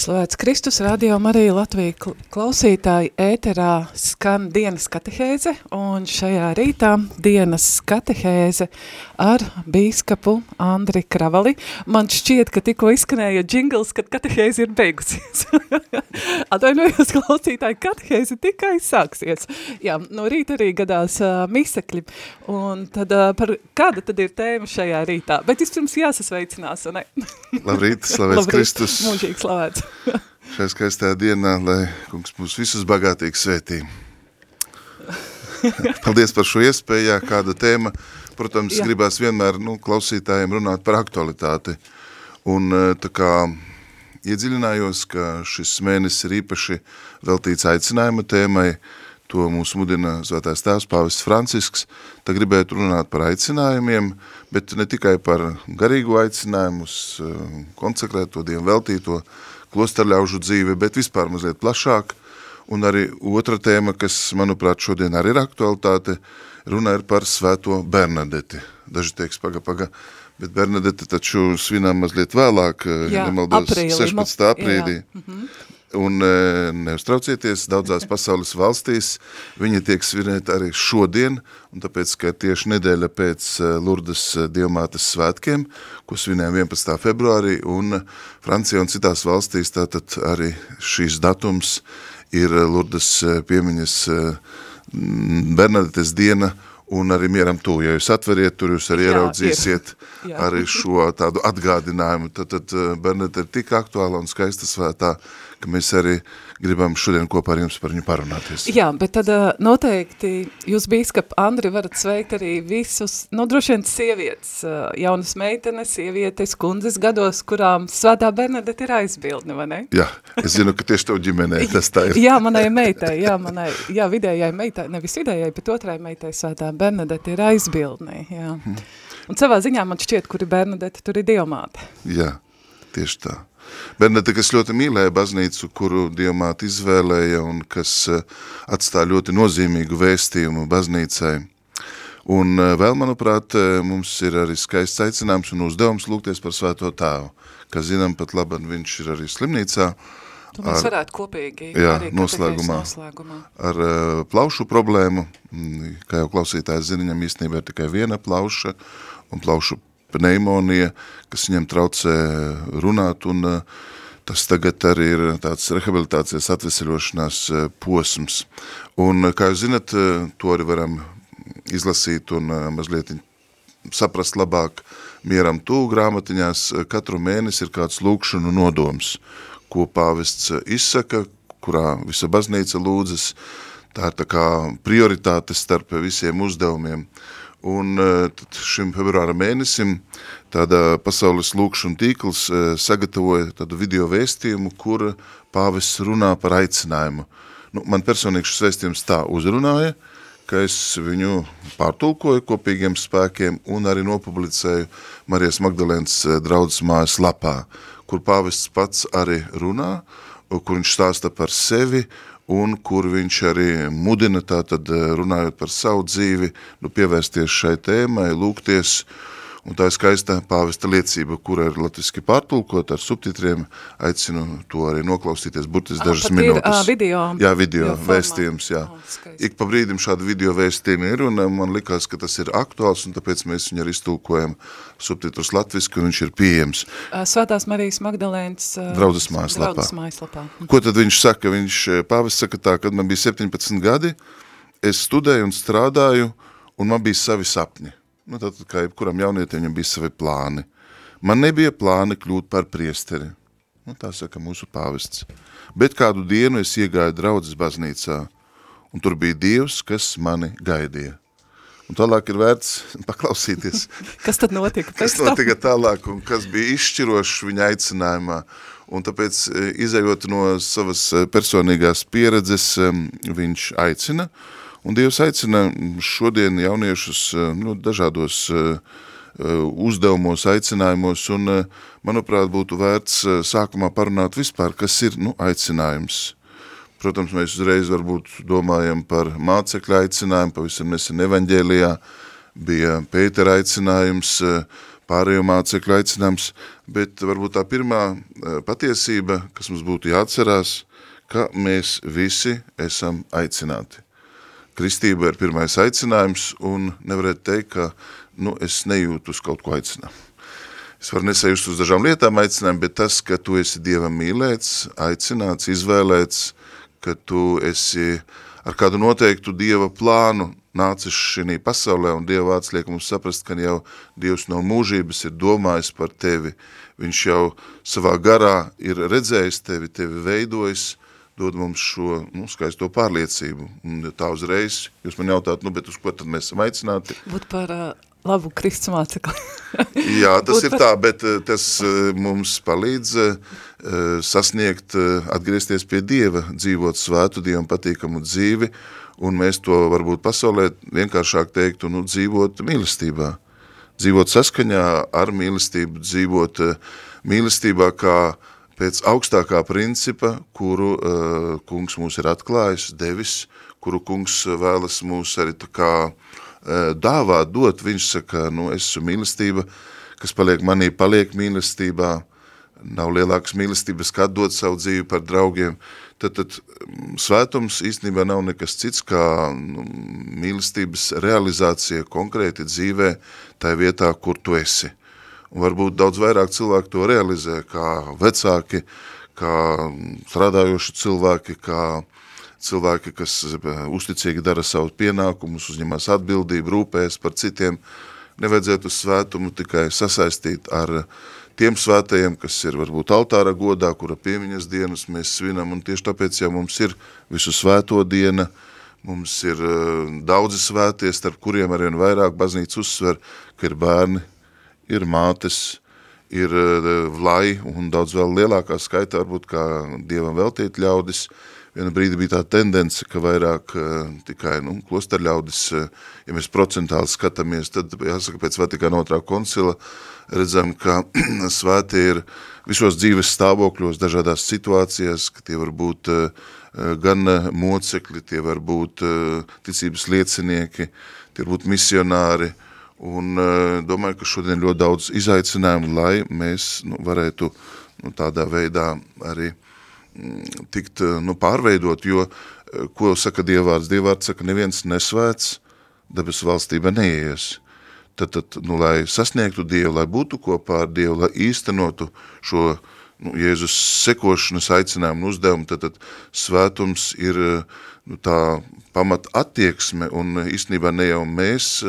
Slavēts Kristus, radio Marija Latvija klausītāji ēterā skan dienas katehēze, un šajā rītā dienas katehēze ar bīskapu Andri Kravali. Man šķiet, ka tikko izskanēja džingls, kad katehēze ir beigusies. Atvainojos klausītāji, katehēze tikai sāksies. Jā, no rīta arī gadās uh, misekļi, un tad uh, par kāda tad ir tēma šajā rītā? Bet vispirms jāsasveicinās, ne? Labrīt, slavēts Labrīt, Kristus. Mūžīgi slavēts. Šajā skaistajā dienā, lai kungs mūs visus bagātīgi svētī. Paldies par šo iespēju, jā, kāda tēma. Protams, jā. gribās vienmēr nu, klausītājiem runāt par aktualitāti. Un eh, tā kā iedziļinājos, ka šis mēnesis ir īpaši veltīts aicinājuma tēmai, to mūs mudina Svētājs tēvs Pāvests Francisks, tad gribētu runāt par aicinājumiem, bet ne tikai par garīgo aicinājumu uz eh, konsekrēto dienu veltīto, klosterļaužu dzīvi, bet vispār mazliet plašāk. Un arī otra tēma, kas, manuprāt, šodien arī ir aktualitāte, runa ir par svēto Bernadeti. Daži teiks, paga, paga, bet Bernadete taču svinām mazliet vēlāk, jā, nemaldos, aprīlī. 16. aprīlī. Jā. -hmm. Un e, neuztraucieties, daudzās pasaules valstīs viņi tiek svinēti arī šodien, un tāpēc, ka tieši nedēļa pēc e, Lurdas e, dievmātes svētkiem, ko svinējam 11. februārī, un Francijā un citās valstīs tātad arī šīs datums ir Lurdas piemiņas Bernadetes diena, un arī mieram tū, ja jūs atveriet, tur jūs arī jā, ieraudzīsiet jā. arī šo tādu atgādinājumu, tad, tad Bernadette ir tik aktuāla un skaista svētā, ka mēs arī gribam šodien kopā ar jums par viņu parunāties. Jā, bet tad noteikti jūs bīskap Andri varat sveikt arī visus, nu droši vien sievietes, jaunas meitenes, sievietes, kundzes gados, kurām svētā Bernadette ir aizbildne, vai ne? Jā, es zinu, ka tieši tev ģimenē tas tā ir. jā, manai meitai, jā, manai, jā, vidējai meitai, nevis vidējai, bet otrai meitai svētā Bernadette ir aizbildne, jā. Hmm. Un savā ziņā man šķiet, kur ir Bernadette, tur ir dievmāte. Jā, tieši tā. Bernete, kas ļoti mīlēja baznīcu, kuru dievmāte izvēlēja un kas eh, atstāja ļoti nozīmīgu vēstījumu baznīcai. Un eh, vēl, manuprāt, eh, mums ir arī skaists aicinājums un uzdevums lūgties par svēto tēvu, kas zinām pat labi, viņš ir arī slimnīcā, Tu mēs ar, varētu kopīgi jā, arī noslēgumā, noslēgumā. Ar uh, plaušu problēmu, mm, kā jau klausītājs zina, viņam īstenībā ir tikai viena plauša, un plaušu pneimonija, kas viņam traucē runāt, un eh, tas tagad arī ir tāds rehabilitācijas atveseļošanās eh, posms. Un, eh, kā jūs zinat, to arī varam izlasīt un mazliet saprast labāk mieram tū grāmatiņās. Katru mēnesi ir kāds lūkšanu nodoms, ko pāvests izsaka, kurā visa baznīca lūdzas. Tā ir tā kā prioritāte starp visiem uzdevumiem. Un e, šim februāra mēnesim tāda pasaules lūkšana tīkls e, sagatavoja tādu video vēstījumu, kur pāvis runā par aicinājumu. Nu, man personīgi šis vēstījums tā uzrunāja, ka es viņu pārtulkoju kopīgiem spēkiem un arī nopublicēju Marijas Magdalēnas e, draudzes mājas lapā, kur pāvests pats arī runā, kur viņš stāsta par sevi, un kur viņš arī mudina tātad eh, runājot par savu dzīvi, nu pievērsties šai tēmai, lūgties, Un tā ir skaista pāvesta liecība, kura ir latviski pārtulkot ar subtitriem. Aicinu to arī noklausīties burtiski dažas ir, minūtes. Uh, video. Jā, video, video vēstījums, jā. Oh, Ik pa brīdim šādu video vēstījumu ir, un man likās, ka tas ir aktuāls, un tāpēc mēs viņu arī iztulkojam subtitrus latviski, un viņš ir pieejams. Svētās Marijas Magdalēnas uh, draudzes mājaslapā. Draudzes mājaslapā. Ko tad viņš saka? Viņš, pāvis saka tā, kad man bija 17 gadi, es studēju un strādāju, un man bija savi sapņi Nu, tad, kā jebkuram jaunietim, viņam bija savi plāni. Man nebija plāni kļūt par priesteri. Nu, tā saka mūsu pāvests. Bet kādu dienu es iegāju draudzes baznīcā, un tur bija Dievs, kas mani gaidīja. Un tālāk ir vērts paklausīties. kas tad notika? kas notika tālāk un kas bija izšķirošs viņa aicinājumā. Un tāpēc, e, izējot no savas e, personīgās pieredzes, e, viņš aicina, uh, Un Dievs aicina šodien jauniešus eh, nu, dažādos eh, eh, uzdevumos, aicinājumos, un, manuprāt, būtu vērts sākumā parunāt vispār, kas ir nu, aicinājums. Protams, mēs uzreiz varbūt domājam par mācekļu aicinājumu, pavisam nesen evaņģēlijā bija Pētera aicinājums, pārējo mācekļu aicinājums, bet varbūt tā pirmā patiesība, kas mums būtu jāatcerās, ka mēs visi esam aicināti. Kristība ir pirmais aicinājums un nevarētu teikt, ka nu, es nejūtu uz kaut ko aicinājumu. Es varu nesajust uz dažām lietām aicinājumu, bet tas, ka tu esi Dievam mīlēts, aicināts, izvēlēts, ka tu esi ar kādu noteiktu Dieva plānu nācis šī pasaulē, un Dieva vārds liek mums saprast, ka jau Dievs no mūžības ir domājis par tevi. Viņš jau savā garā ir redzējis tevi, tevi veidojis, dod mums šo nu, skaisto pārliecību. Un tā uzreiz, jūs man jautāt, nu, bet uz ko tad mēs esam aicināti? Būt par uh, labu Kristus mācekli. Jā, tas ir tā, bet tas eh, mums palīdz eh, sasniegt, atgriezties pie Dieva, dzīvot svētu Dievam patīkamu dzīvi, un mēs to varbūt pasaulē vienkāršāk teiktu, nu, dzīvot mīlestībā. Dzīvot saskaņā ar mīlestību, dzīvot mīlestībā kā pēc augstākā principa, kuru uh, kungs mūs ir atklājis, devis, kuru kungs vēlas mūs arī tā kā uh, dāvāt, dot, viņš saka, nu, es esmu mīlestība, kas paliek manī, paliek mīlestībā, nav lielākas mīlestības, kā dot savu dzīvi par draugiem, tad, tad mm, svētums īstenībā nav nekas cits kā nu, mīlestības realizācija konkrēti dzīvē, tā vietā, kur tu esi. Un varbūt daudz vairāk cilvēku to realizē, kā vecāki, kā strādājoši cilvēki, kā cilvēki, kas eh, uzticīgi dara savus pienākumus, uzņemās atbildību, rūpējas par citiem, nevajadzētu svētumu tikai sasaistīt ar tiem svētajiem, kas ir varbūt altāra godā, kura piemiņas dienas mēs svinam, un tieši tāpēc, ja mums ir visu svēto diena, mums ir eh, daudzi svētie, starp kuriem arvien vairāk baznīca uzsver, ka ir bērni, ir mātes, ir eh, vlai un daudz vēl lielākā skaitā varbūt kā Dievam veltīt ļaudis, viena brīdi bija tā tendence, ka vairāk uh, tikai nu, klosterļaudis, uh, ja mēs procentāli skatāmies, tad jāsaka pēc Vatikāna otrā koncila redzam, ka svētie ir visos dzīves stāvokļos, dažādās situācijās, ka tie var būt uh, gan mocekļi, tie var būt ticības liecinieki, tie var būt misionāri, un domāju, ka šodien ļoti daudz izaicinājumu, lai mēs nu, varētu nu, tādā veidā arī uh, tikt eh, nu, pārveidot, jo, eh, ko saka Dievvārds? Dievvārds saka, neviens nesvēts, debes valstība neies. Tad, tad nu, lai sasniegtu Dievu, lai būtu kopā ar Dievu, lai īstenotu šo nu, Jēzus sekošanas aicinājumu un uzdevumu, tad, tad svētums ir eh, nu, tā pamat attieksme un īstenībā ne jau mēs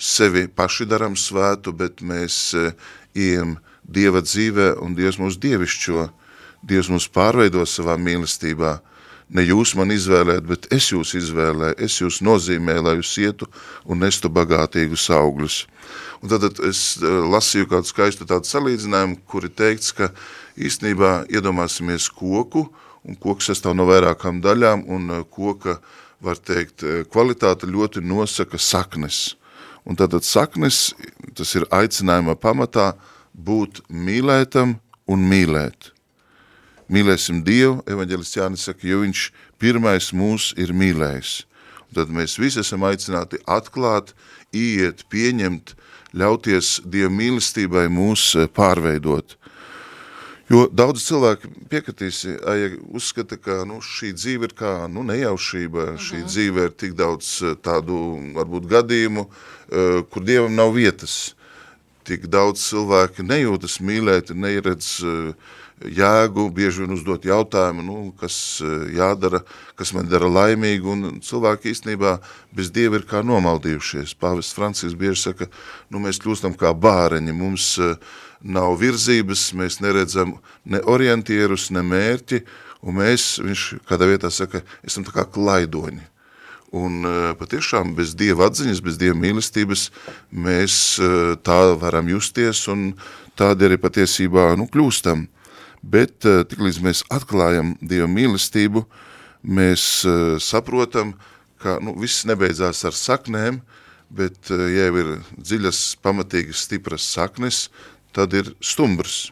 sevi paši daram svētu, bet mēs ejam Dieva dzīvē un Dievs mūs dievišķo Dievs mums pārveido savā mīlestībā. Ne jūs man izvēlēt, bet es jūs izvēlēju, es jūs nozīmēju, lai jūs ietu un nestu bagātīgus augļus. Un tad es eh, lasīju kādu skaistu tādu salīdzinājumu, kuri teikts, ka īstenībā iedomāsimies koku, un koks sastāv no vairākām daļām, un eh, koka, var teikt, eh, kvalitāte ļoti nosaka saknes. Un tātad saknes, tas ir aicinājuma pamatā, būt mīlētam un mīlēt. Mīlēsim Dievu, evaņģelists Jānis saka, jo viņš pirmais mūs ir mīlējis. Un tad mēs visi esam aicināti atklāt, iet, pieņemt, ļauties Dieva mīlestībai mūs eh, pārveidot. Jo daudz cilvēki piekatīs, ja uzskata, ka nu, šī dzīve ir kā nu, nejaušība, uh -huh. šī mhm. dzīve ir tik daudz eh, tādu, varbūt, gadījumu, kur Dievam nav vietas. Tik daudz cilvēki nejūtas mīlēt, neieredz uh, jēgu, bieži vien uzdot jautājumu, nu, kas eh, jādara, kas man dara laimīgu, un cilvēki īstenībā bez Dieva ir kā nomaldījušies. Pāvests Francisks bieži saka, nu, mēs kļūstam kā bāreņi, mums eh, nav virzības, mēs neredzam ne orientierus, ne mērķi, un mēs, viņš kādā vietā saka, esam tā kā klaidoņi. Un eh, patiešām bez Dieva atziņas, bez Dieva mīlestības mēs tā varam justies un tādi arī patiesībā nu, kļūstam bet eh, tiklīdz mēs atklājam Dieva mīlestību, mēs eh, saprotam, ka nu, viss nebeidzās ar saknēm, bet, eh, ja jau ir dziļas, pamatīgas, stipras saknes, tad ir stumbrs.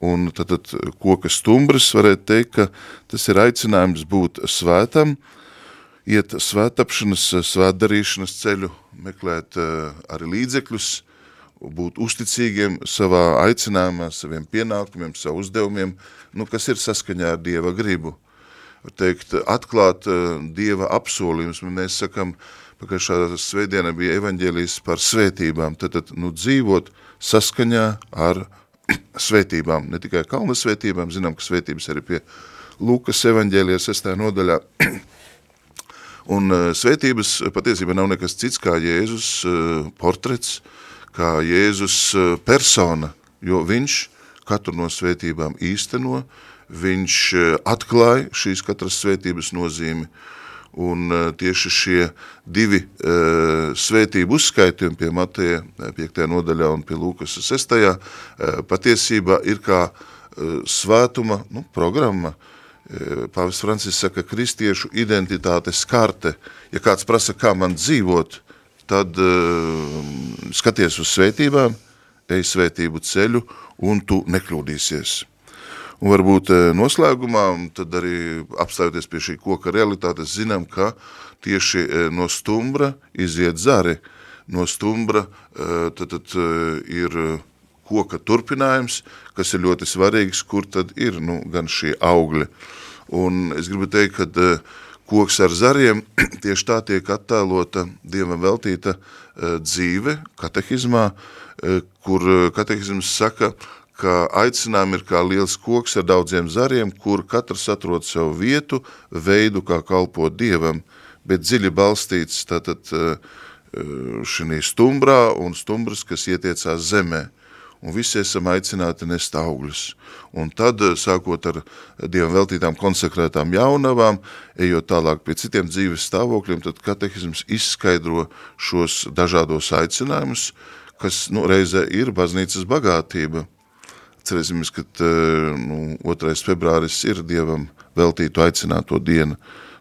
un tad, tad koka stumbras varētu teikt, ka tas ir aicinājums būt svētam, iet svētapšanas, svētdarīšanas ceļu, meklēt uh, arī līdzekļus, būt uzticīgiem savā aicinājumā, saviem pienākumiem, savu uzdevumiem, nu, kas ir saskaņā ar Dieva gribu. Var teikt, atklāt uh, Dieva apsolījums, mēs sakam, pagājušā svētdiena bija evaņģēlijas par svētībām, tad, tad nu, dzīvot saskaņā ar svētībām, ne tikai kalna svētībām, zinām, ka svētības arī pie Lūkas evaņģēlijas 6. nodaļā, Un uh, svētības patiesībā nav nekas cits kā Jēzus uh, portrets, kā Jēzus persona, jo viņš katru no svētībām īsteno, viņš atklāja šīs katras svētības nozīmi, un tieši šie divi uh, svētību uzskaitījumi pie Mateja 5. nodaļā un pie Lūkas 6. Uh, patiesībā ir kā uh, svētuma nu, programma, uh, Pāvis Francis saka, kristiešu identitātes karte. Ja kāds prasa, kā man dzīvot, tad uh, skaties uz svētībām, ej svētību ceļu un tu nekļūdīsies. Un varbūt uh, noslēgumā, tad arī apstājoties pie šī koka realitātes, zinām, ka tieši uh, no stumbra iziet zari. No stumbra uh, tad, tad uh, ir koka turpinājums, kas ir ļoti svarīgs, kur tad ir nu, gan šie augļi. Un es gribu teikt, ka uh, koks ar zariem tieši tā tiek attēlota Dievam veltīta uh, dzīve katehizmā, uh, kur katehizms saka, ka aicinājumi ir kā liels koks ar daudziem zariem, kur katrs atrod savu vietu, veidu, kā kalpot Dievam, bet dziļi balstīts tātad šī stumbrā un stumbras, kas ietiecās zemē un visi esam aicināti nest augļus. Un tad, eh, sākot ar Dievam veltītām konsekrētām jaunavām, ejot tālāk pie citiem dzīves stāvokļiem, tad katehisms izskaidro šos dažādos aicinājumus, kas nu, reizē ir baznīcas bagātība. Cerēsimies, ka eh, nu, 2. februāris ir Dievam veltītu aicināto dienu.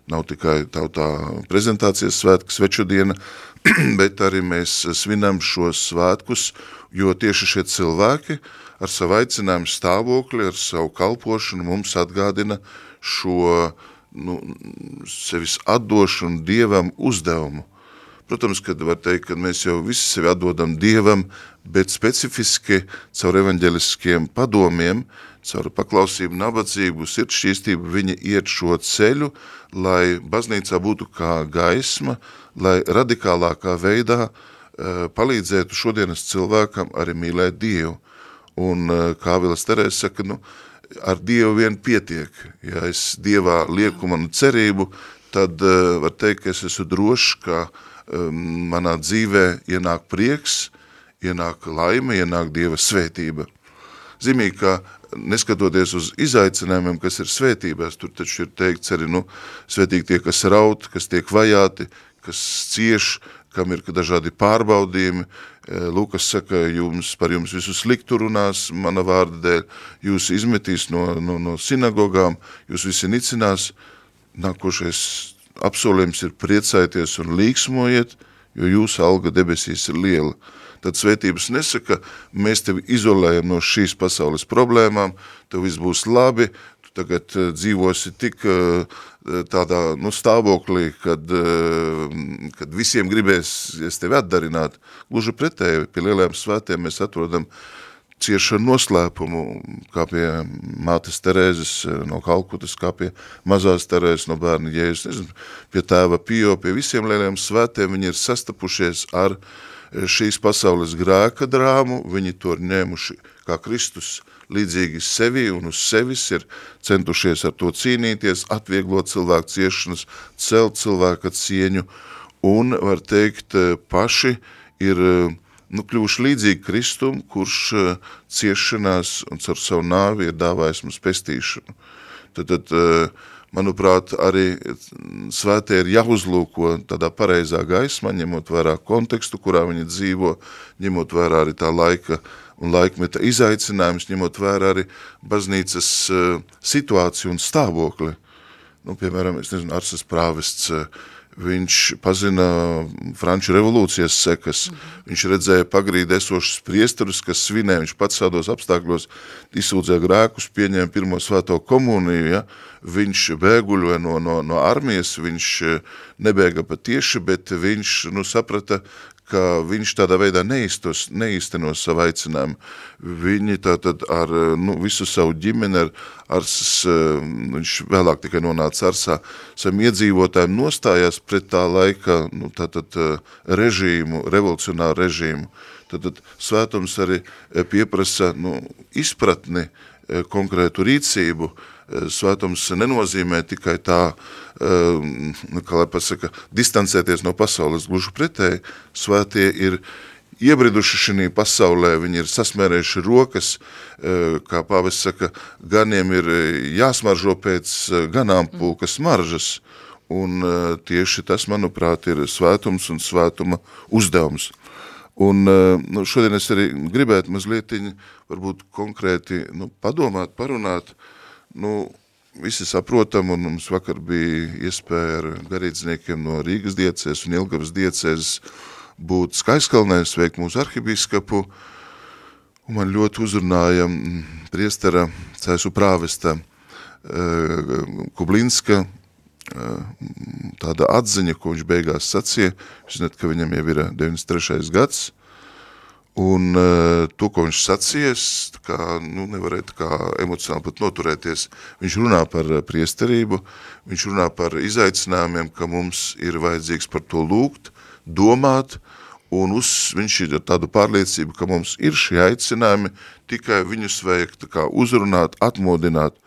Nav tikai tautā prezentācijas svētki, sveču diena, bet arī mēs svinam šos svētkus, jo tieši šie cilvēki ar savu aicinājumu stāvokli, ar savu kalpošanu mums atgādina šo nu, sevis atdošanu Dievam uzdevumu. Protams, kad var teikt, ka mēs jau visi sevi atdodam Dievam, bet specifiski caur evaņģeliskiem padomiem, caur paklausību, nabadzību, sirdšķīstību, viņi iet šo ceļu, lai baznīcā būtu kā gaisma, lai radikālākā veidā uh, palīdzētu šodienas cilvēkam arī mīlēt Dievu. Un uh, kā Vilas Terēs saka, nu, ar Dievu vien pietiek. Ja es Dievā lieku manu cerību, tad uh, var teikt, ka es esmu drošs, ka manā dzīvē ienāk prieks, ienāk laime, ienāk Dieva svētība. Zīmīgi, ka neskatoties uz izaicinājumiem, kas ir svētībās, tur taču ir teikts arī, nu, svētīgi tie, kas raut, kas tiek vajāti, kas cieš, kam ir dažādi pārbaudījumi. Lukas saka, jums, par jums visu sliktu runās mana vārda dēļ, jūs izmetīs no, no, no sinagogām, jūs visi nicinās. Nākošais apsolījums ir priecājieties un līksmojiet, jo jūsu alga debesīs ir liela. Tad svētības nesaka, mēs tevi izolējam no šīs pasaules problēmām, tev viss būs labi, tu tagad uh, dzīvosi tik uh, tādā nu, stāvoklī, kad, uh, kad visiem gribēs es tevi atdarināt. Gluži pretēji, pie lielajiem svētiem mēs atrodam uh, ciešanu noslēpumu, kā pie mātes Terēzes eh, no Kalkutas, kā pie mazās Terēzes no bērna Jēzus, nezinu, pie tēva Pio, pie visiem lieliem svētiem, viņi ir sastapušies ar eh, šīs pasaules grēka drāmu, viņi to ir ņēmuši kā Kristus līdzīgi sevi un uz sevis ir centušies ar to cīnīties, atvieglot cilvēku ciešanas, celt cilvēka cieņu un, var teikt, eh, paši ir uh, nu, kļuvuši līdzīgi Kristum, kurš uh, ciešanās un caur savu nāvi ir dāvājis mums pestīšanu. Tad, tad manuprāt, arī svētie ir jāuzlūko tādā pareizā gaismā, ņemot vērā kontekstu, kurā viņi dzīvo, ņemot vērā arī tā laika un laikmeta izaicinājums, ņemot vērā arī baznīcas uh, situāciju un stāvokli. Nu, piemēram, es nezinu, Arsas prāvests uh, viņš pazina Franču revolūcijas sekas, viņš redzēja pagrīd esošas priesturus, kas svinē, viņš pats šādos apstākļos izsūdzēja grēkus, pieņēma pirmo svēto komuniju, ja? viņš bēguļoja no, no, no armijas, viņš nebēga patieši, bet viņš nu, saprata, ka viņš tādā veidā neiztos, neiztenos savu aicinājumu. Viņi tātad ar nu, visu savu ģimeni, ar Arsas, viņš vēlāk tikai nonāca Arsā, saviem iedzīvotājiem nostājās pret tā laika nu, tātad, režīmu, revolucionāru režīmu. Tātad svētums arī pieprasa nu, izpratni, konkrētu rīcību, svētums nenozīmē tikai tā, um, kā lai pasaka, distancēties no pasaules, gluži pretēji, svētie ir iebriduši šī pasaulē, viņi ir sasmērējuši rokas, uh, kā pāvis saka, ganiem ir jāsmaržo pēc uh, ganāmpulkas maržas, un uh, tieši tas, manuprāt, ir svētums un svētuma uzdevums. Un nu, šodien es arī gribētu mazliet varbūt konkrēti nu, padomāt, parunāt, uh, Nu, visi saprotam, un mums vakar bija iespēja ar garīdzniekiem no Rīgas diecēs un Ilgavas diecēs būt Skaiskalnē, sveikt mūsu arhibīskapu, un man ļoti uzrunāja mm, priestera Cēsu prāvesta eh, Kublinska eh, tāda atziņa, ko viņš beigās sacīja, zināt, ka viņam jau ir 93. gads, Un uh, to, ko viņš sacījies, kā, nu, nevarētu kā emocionāli pat noturēties. Viņš runā par priesterību, viņš runā par izaicinājumiem, ka mums ir vajadzīgs par to lūgt, domāt, un uz, viņš ir tādu pārliecību, ka mums ir šie aicinājumi, tikai viņus vajag tā kā uzrunāt, atmodināt.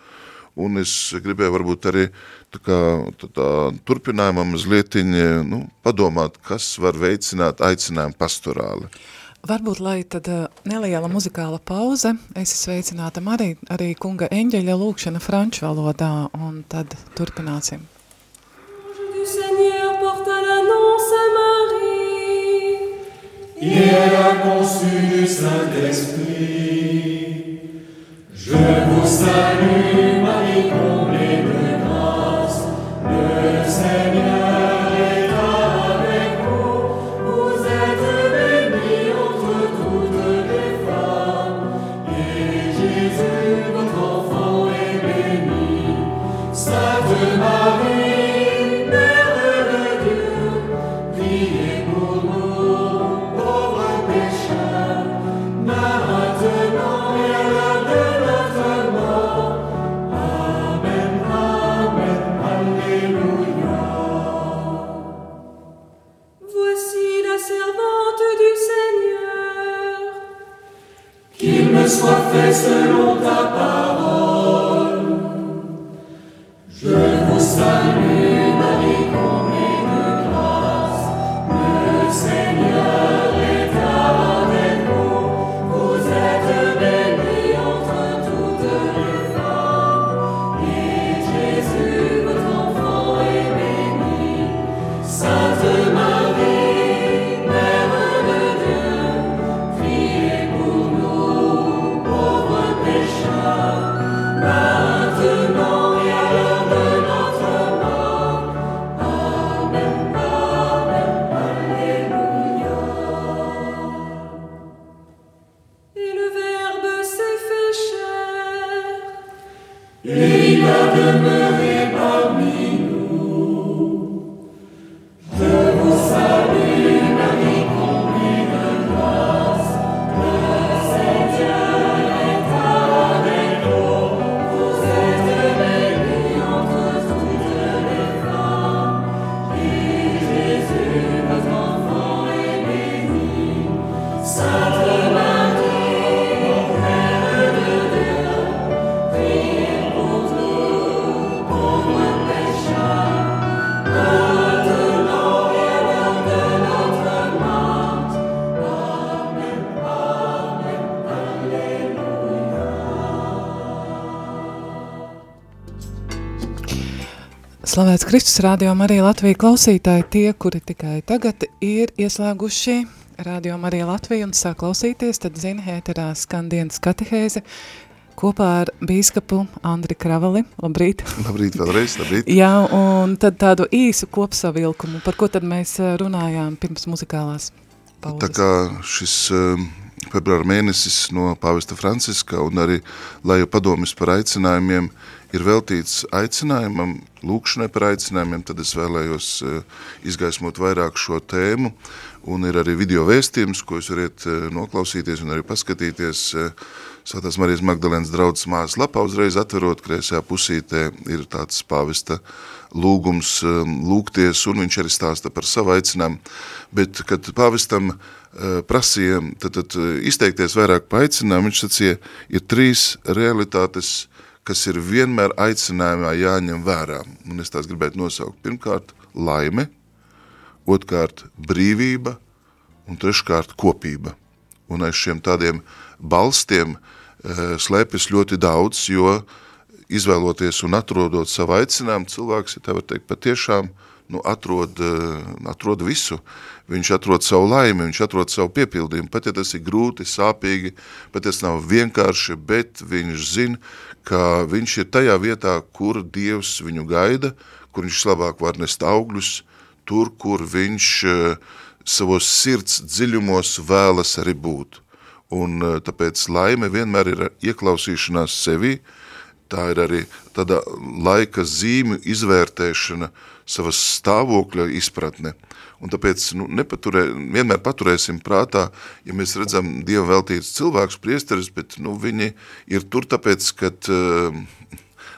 Un es gribēju varbūt arī tā kā, tā, tā, turpinājumā mazlietiņi nu, padomāt, kas var veicināt aicinājumu pastorāli. Varbūt, lai tad uh, neliela muzikāla pauze, es sveicināta arī, arī kunga eņģeļa lūkšana franču valodā, un tad turpināsim. Elle a conçu du Saint-Esprit. Je vous salue, Slavēts Kristus rādījām arī Latviju klausītāji tie, kuri tikai tagad ir ieslēguši rādījām arī Latviju un sāk klausīties, tad zina, ēterā skan dienas katehēze, kopā ar bīskapu Andri Kravali. Labrīt! Labrīt vēlreiz, labrīt! Jā, un tad tādu īsu kopsavilkumu, par ko tad mēs eh, runājām pirms muzikālās pauzes. Tā kā šis um, februāra mēnesis no pāvesta Franciska un arī Laju padomis par aicinājumiem ir veltīts aicinājumam, lūkšanai par aicinājumiem, tad es vēlējos uh, izgaismot vairāk šo tēmu un ir arī video vēstījums, ko jūs varat uh, noklausīties un arī paskatīties uh, Svētās Marijas Magdalēnas draudzes mājas lapā, uzreiz atverot kreisajā pusītē ir tāds pāvesta lūgums um, lūgties, un viņš arī stāsta par savu aicinājumu. Bet, kad pāvestam prasīja tad, tad, izteikties vairāk pa aicinājumu, viņš sacīja, ir trīs realitātes, kas ir vienmēr aicinājumā jāņem vērā. Un es tās gribētu nosaukt. Pirmkārt, laime, otrkārt, brīvība, un treškārt, kopība. Un aiz šiem tādiem balstiem uh, slēpjas ļoti daudz, jo izvēloties un atrodot savu aicinājumu, cilvēks, ja tā var teikt, patiešām nu, atrod, uh, atrod visu. Viņš atrod savu laimi, viņš atrod savu piepildījumu, pat ja tas ir grūti, sāpīgi, pat tas nav vienkārši, bet viņš zina, ka viņš ir tajā vietā, kur Dievs viņu gaida, kur viņš labāk var nest augļus, tur, kur viņš uh, savos sirds dziļumos vēlas arī būt. Un eh, tāpēc laime vienmēr ir ieklausīšanās sevi, tā ir arī tāda laika zīmju izvērtēšana, savas stāvokļa izpratne. Un tāpēc nu, nepaturē, vienmēr paturēsim prātā, ja mēs redzam Dievu veltītus cilvēkus, priesteris, bet nu, viņi ir tur tāpēc, ka uh,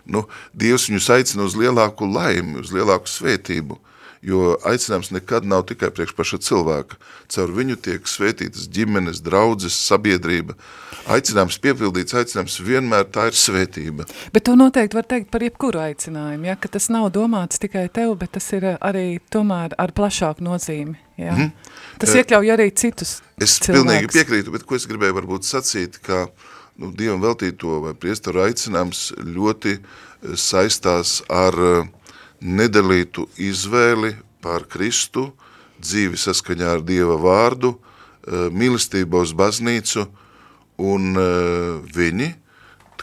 nu, Dievs viņus aicina uz lielāku laimi, uz lielāku svētību jo aicinājums nekad nav tikai priekš paša cilvēka. Caur viņu tiek svētītas ģimenes, draudzes, sabiedrība. Aicinājums piepildīts, aicinājums vienmēr tā ir svētība. Bet to noteikti var teikt par jebkuru aicinājumu, ja? ka tas nav domāts tikai tev, bet tas ir arī tomēr ar plašāku nozīmi. Ja? Mm. Tas iekļauj arī citus Es cilvēkus. pilnīgi piekrītu, bet ko es gribēju varbūt sacīt, ka nu, Dievam veltīto vai priestaru aicinājums ļoti saistās ar uh, nedalītu izvēli par Kristu, dzīvi saskaņā ar Dieva vārdu, eh, mīlestību uz baznīcu, un eh, viņi,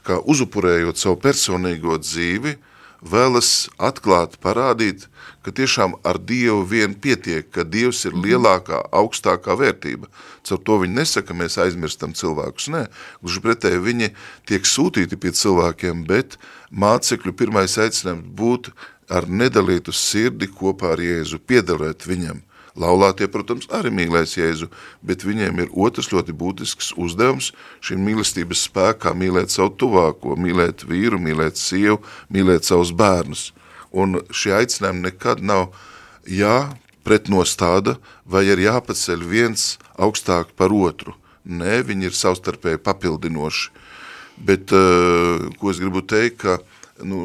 kā uzupurējot savu personīgo dzīvi, vēlas atklāt, parādīt, ka tiešām ar Dievu vien pietiek, ka Dievs ir lielākā, augstākā vērtība. Caur to viņi nesaka, mēs aizmirstam cilvēkus, nē. Gluži pretēji viņi tiek sūtīti pie cilvēkiem, bet mācekļu pirmais aicinājums būt ar nedalītu sirdi kopā ar Jēzu, piedalēt viņam. Laulātie, protams, arī mīlēs Jēzu, bet viņiem ir otrs ļoti būtisks uzdevums šī mīlestības spēkā mīlēt savu tuvāko, mīlēt vīru, mīlēt sievu, mīlēt savus bērnus. Un šie aicinājumi nekad nav jā pretnostāda vai ir jāpaceļ viens augstāk par otru. Nē, viņi ir savstarpēji papildinoši. Bet, uh, ko es gribu teikt, ka nu,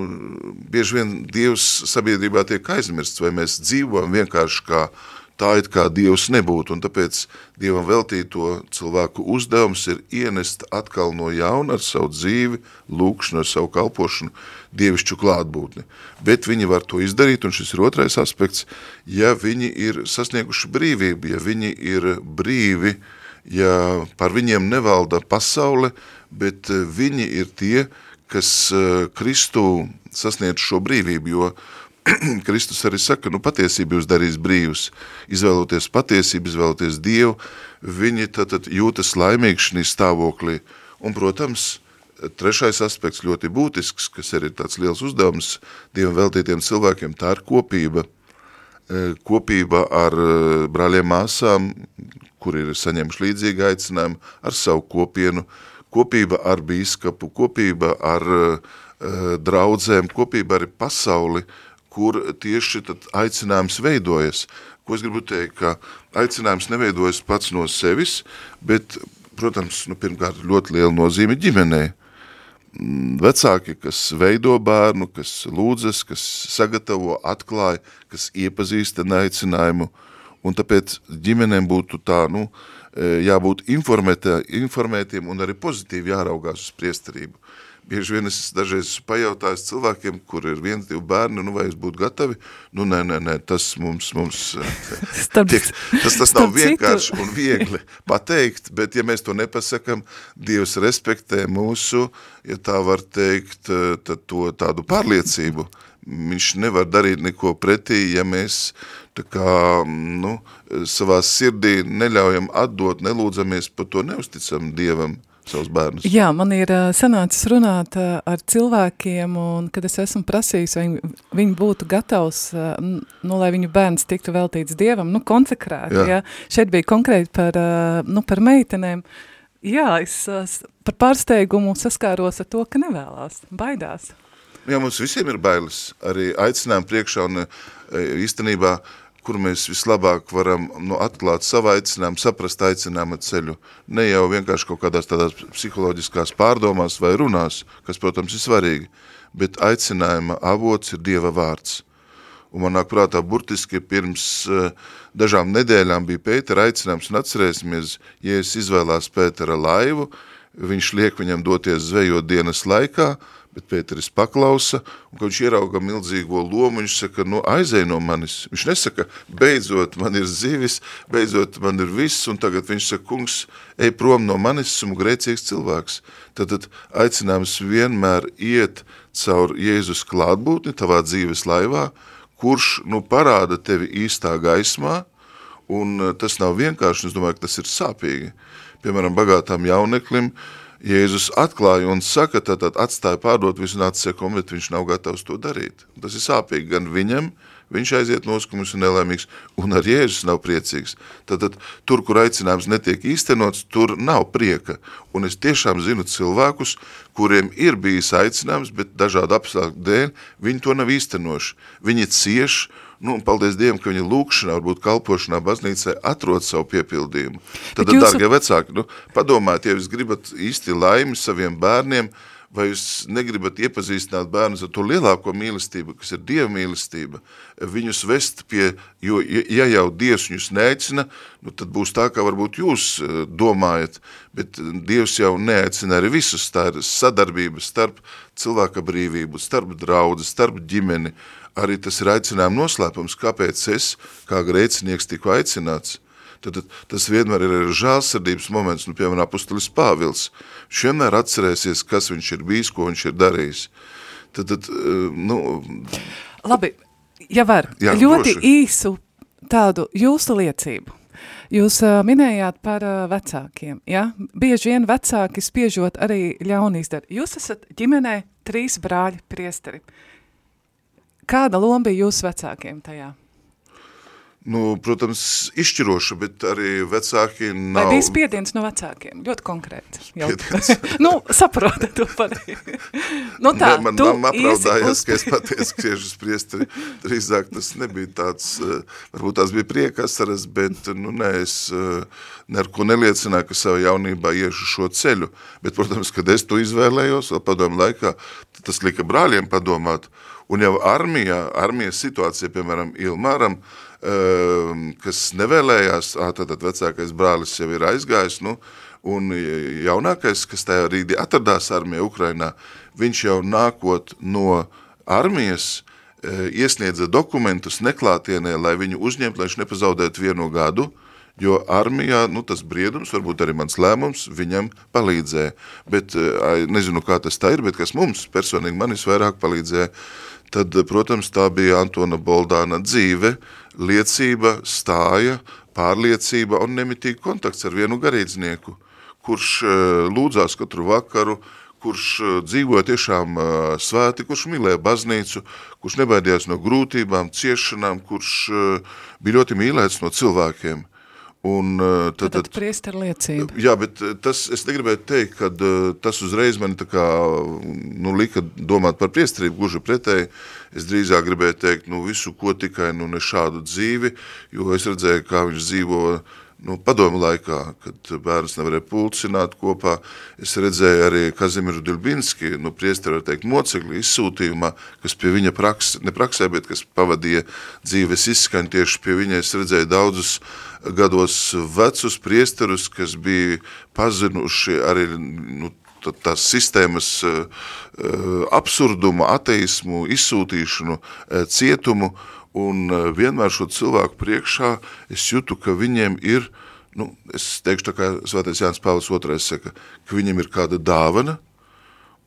bieži vien Dievs sabiedrībā tiek aizmirsts, vai mēs dzīvojam vienkārši kā tā it kā Dievs nebūtu, un tāpēc Dievam veltīto cilvēku uzdevums ir ienest atkal no jauna ar savu dzīvi, lūkšanu, ar savu kalpošanu, dievišķu klātbūtni. Bet viņi var to izdarīt, un šis ir otrais aspekts, ja viņi ir sasnieguši brīvību, ja viņi ir brīvi, ja par viņiem nevalda pasaule, bet viņi ir tie, kas uh, Kristu sasniedz šo brīvību, jo Kristus arī saka, nu patiesība jūs darīs brīvus, izvēloties patiesību, izvēloties Dievu, viņi tad, tad jūtas laimīgi šī stāvoklī. Un, protams, trešais aspekts ļoti būtisks, kas arī ir tāds liels uzdevums Dievam veltītiem cilvēkiem, tā ir kopība. Kopība ar brāļiem māsām, kur ir saņemši līdzīgi aicinājumu, ar savu kopienu, kopība ar bīskapu, kopība ar uh, draudzēm, kopība ar pasauli, kur tieši tad aicinājums veidojas. Ko es gribu teikt, ka aicinājums neveidojas pats no sevis, bet, protams, nu, pirmkārt ļoti liela nozīme ģimenei. Mm, vecāki, kas veido bērnu, kas lūdzas, kas sagatavo, atklāja, kas iepazīsta aicinājumu, un tāpēc ģimenēm būtu tā, nu, uh, jābūt informētiem un arī pozitīvi jāraugās uz priesterību. bieži vien es dažreiz esmu pajautājis cilvēkiem, kur ir viens, divi bērni, nu vai jūs būtu gatavi? Nu, nē, nē, nē, tas mums, mums Starp- tiek, tas, tas nav starp citu- vienkārši un viegli pateikt, bet ja mēs to nepasakam, Dievs respektē mūsu, ja tā var teikt, tad to tādu pārliecību. Viņš nevar darīt neko pretī, ja mēs tā kā, nu, savā sirdī neļaujam atdot, nelūdzamies, par to neusticam Dievam savus bērnus. Jā, man ir sanācis runāt ar cilvēkiem, un kad es esmu prasījis, vai viņi, būtu gatavs, nu, lai viņu bērns tiktu veltīts Dievam, nu, konsekrēti, Jā. jā. Šeit bija konkrēti par, nu, par meitenēm. Jā, es par pārsteigumu saskāros ar to, ka nevēlās, baidās. Jā, mums visiem ir bailes, arī aicinājumi priekšā un īstenībā, kur mēs vislabāk varam nu, atklāt savu aicinājumu, saprast aicinājumu ceļu. Ne jau vienkārši kaut kādās tādās psiholoģiskās pārdomās vai runās, kas, protams, ir svarīgi, bet aicinājuma avots ir Dieva vārds. Un man nāk prātā burtiski pirms uh, dažām nedēļām bija Pētera aicinājums un atcerēsimies, ja es izvēlās Pētera laivu, viņš liek viņam doties zvejot dienas laikā, bet Pēteris paklausa, un kad viņš ierauga milzīgo lomu, viņš saka, nu aizej no manis. Viņš nesaka, beidzot man ir zivis, beidzot man ir viss, un tagad viņš saka, kungs, ej prom no manis, esmu grēcīgs cilvēks. Tad, tad aicinājums vienmēr iet caur Jēzus klātbūtni tavā dzīves laivā, kurš nu, parāda tevi īstā gaismā, un eh, tas nav vienkārši, es domāju, ka tas ir sāpīgi. Piemēram, bagātām jauneklim Jēzus atklāja un saka, tad, atstāja pārdot visu un atsekom, bet viņš nav gatavs to darīt. Tas ir sāpīgi gan viņam, viņš aiziet noskumus un nelēmīgs, un ar Jēzus nav priecīgs. Tad, tad tur, kur aicinājums netiek īstenots, tur nav prieka. Un es tiešām zinu cilvēkus, kuriem ir bijis aicinājums, bet dažādu apstākļu dēļ viņi to nav īstenoši. Viņi cieš, nu, paldies Dievam, ka viņi lūkšanā, varbūt kalpošanā baznīcai atrod savu piepildījumu. Tad, jūs- dargie vecāki, nu, padomājiet, ja jūs gribat īsti laimi saviem bērniem, vai jūs negribat iepazīstināt bērnus ar to lielāko mīlestību, kas ir Dieva mīlestība, viņus vest pie, jo, ja ja jau Dievs viņus neaicina, nu, tad būs tā, kā varbūt jūs eh, domājat, bet Dievs jau neaicina arī visus, tā ir sadarbība starp cilvēka brīvību, starp draudzi, starp ģimeni, arī tas ir aicinājuma noslēpums, kāpēc es, kā grēcinieks, tiku aicināts. Tad, tas vienmēr ir arī žālsirdības moments, nu, piemēram, apustulis Pāvils. Viņš vienmēr atcerēsies, kas viņš ir bijis, ko viņš ir darījis. Tad, tad eh, nu, Labi, ja var, Jā, ļoti droši. īsu tādu jūsu liecību. Jūs uh, minējāt par uh, vecākiem, ja? Bieži vien vecāki spiežot arī ļauni izdara. Jūs esat ģimenē trīs brāļi priesteri. Kāda loma bija jūsu vecākiem tajā? nu, protams, izšķiroša, bet arī vecāki Vai nav... bija spiediens no vecākiem? Ļoti konkrēti. Spiediens. nu, saprotat to pareizi. nu tā, ne, man tu mamma apraudājās, ka es pateicu kriešus priesteri. Drīzāk tas nebija tāds, eh, varbūt tās bija priekasaras, bet, nu, nē, es eh, neko neliecināju, ka savā jaunībā iešu šo ceļu. Bet, protams, kad es to izvēlējos, vēl padomu laikā, tas lika brāļiem padomāt. Un jau armijā, armijas situācija, piemēram, Ilmāram, eh, kas nevēlējās, tātad vecākais brālis jau ir aizgājis, nu, un jaunākais, kas tajā rīdī atradās armijā Ukrainā, viņš jau nākot no armijas, eh, iesniedza dokumentus neklātienē, lai viņu uzņemtu, lai viņš nepazaudētu vienu gadu, jo armijā, nu, tas briedums, varbūt arī mans lēmums, viņam palīdzēja. Bet, eh, nezinu, kā tas tā ir, bet kas mums personīgi manis vairāk palīdzēja, tad, protams, tā bija Antona Boldāna dzīve, liecība, stāja, pārliecība un nemitīgi kontakts ar vienu garīdznieku, kurš eh, lūdzās katru vakaru, kurš eh, dzīvoja tiešām svēti, kurš mīlēja baznīcu, kurš nebaidījās no grūtībām, ciešanām, kurš bija ļoti mīlēts no cilvēkiem. Un, eh, tad, Tad priesteru liecība. Jā, bet eh, tas, es negribēju teikt, ka tas uzreiz mani tā kā, nu, lika domāt par priesterību, gluži pretēji. Es drīzāk gribēju teikt, nu, visu, ko tikai, nu, ne šādu dzīvi, jo es redzēju, kā viņš dzīvo, nu, padomu laikā, kad bērns nevarēja pulcināt kopā. Es redzēju arī Kazimiru Dilbinski, nu, priesteri, var teikt, mocekli izsūtījumā, kas pie viņa praks, ne praksē, bet kas pavadīja dzīves izskaņu tieši pie viņa. Es redzēju daudzus gados vecus priesterus, kas bija pazinuši arī nu, tās sistēmas uh, absurdumu, ateismu, izsūtīšanu, uh, cietumu, un uh, vienmēr šo cilvēku priekšā es jūtu, ka viņiem ir, nu, es teikšu tā kā svētais Jānis Pāvils II saka, ka viņiem ir kāda dāvana,